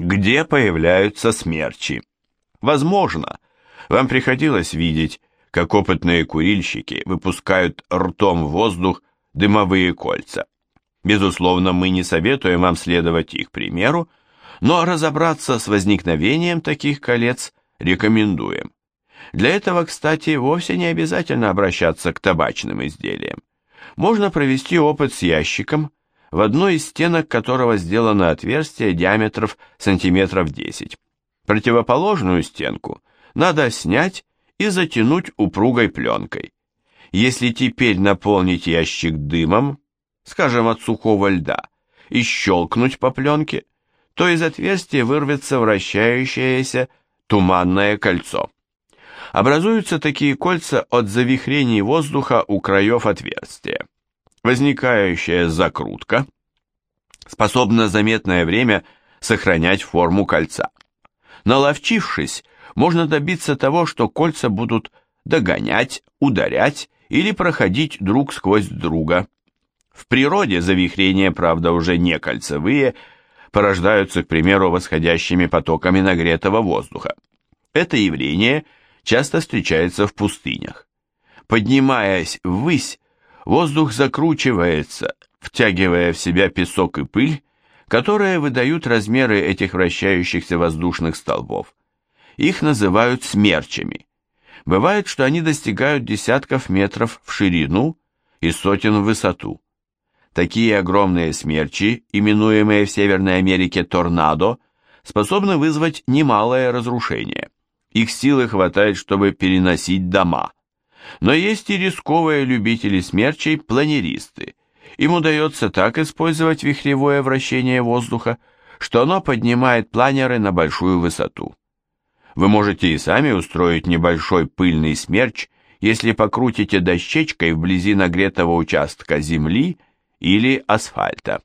Где появляются смерчи? Возможно, вам приходилось видеть, как опытные курильщики выпускают ртом в воздух дымовые кольца. Безусловно, мы не советуем вам следовать их примеру, но разобраться с возникновением таких колец рекомендуем. Для этого, кстати, вовсе не обязательно обращаться к табачным изделиям. Можно провести опыт с ящиком, в одной из стенок которого сделано отверстие диаметров сантиметров 10. Противоположную стенку надо снять и затянуть упругой пленкой. Если теперь наполнить ящик дымом, скажем, от сухого льда, и щелкнуть по пленке, то из отверстия вырвется вращающееся туманное кольцо. Образуются такие кольца от завихрений воздуха у краев отверстия. Возникающая закрутка способна заметное время сохранять форму кольца. Наловчившись, можно добиться того, что кольца будут догонять, ударять или проходить друг сквозь друга. В природе завихрения, правда, уже не кольцевые, порождаются, к примеру, восходящими потоками нагретого воздуха. Это явление часто встречается в пустынях. Поднимаясь ввысь, воздух закручивается, втягивая в себя песок и пыль, которые выдают размеры этих вращающихся воздушных столбов. Их называют смерчами. Бывает, что они достигают десятков метров в ширину и сотен в высоту. Такие огромные смерчи, именуемые в Северной Америке торнадо, способны вызвать немалое разрушение. Их силы хватает, чтобы переносить дома. Но есть и рисковые любители смерчей, планеристы. Им удается так использовать вихревое вращение воздуха, что оно поднимает планеры на большую высоту. Вы можете и сами устроить небольшой пыльный смерч, если покрутите дощечкой вблизи нагретого участка земли или асфальта.